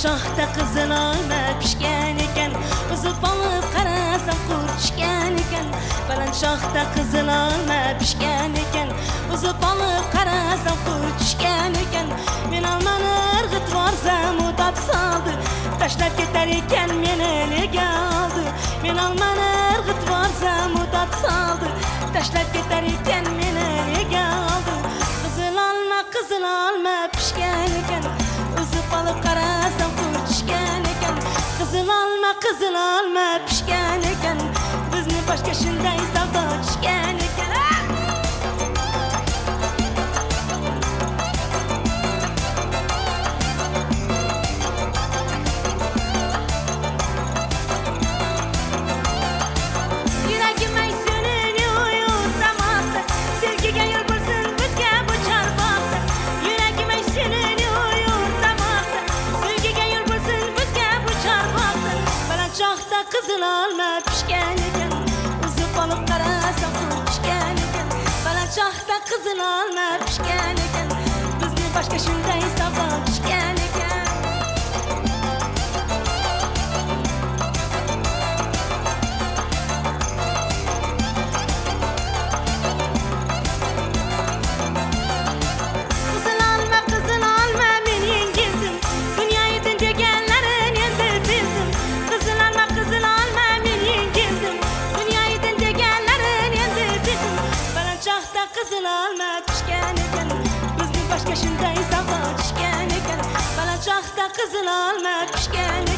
shoxda qizil olma pishgan ekan. Uzib olib qarasam qur tushgan ekan. Baland shoxda qizil olma pishgan ekan. Uzib olib qarasam qur tushgan ekan. Men olmani irg'itib yuborsam u totib soldi. Tashlab ketar ekan meni nega oldi? Men olmani irg'itib yuborsam u totib soldi. Tashlab ketar ekan qizil olma qizil olma pishgan ekan bizni boshga shunday savdo tushgan ekan olma pishgan ekan Uzib olib qarasa pishgan ekan Baland shoxda qizil olma pishgan ekan Bizni boshqa shunday savdo pishgan boshqa shunday savdo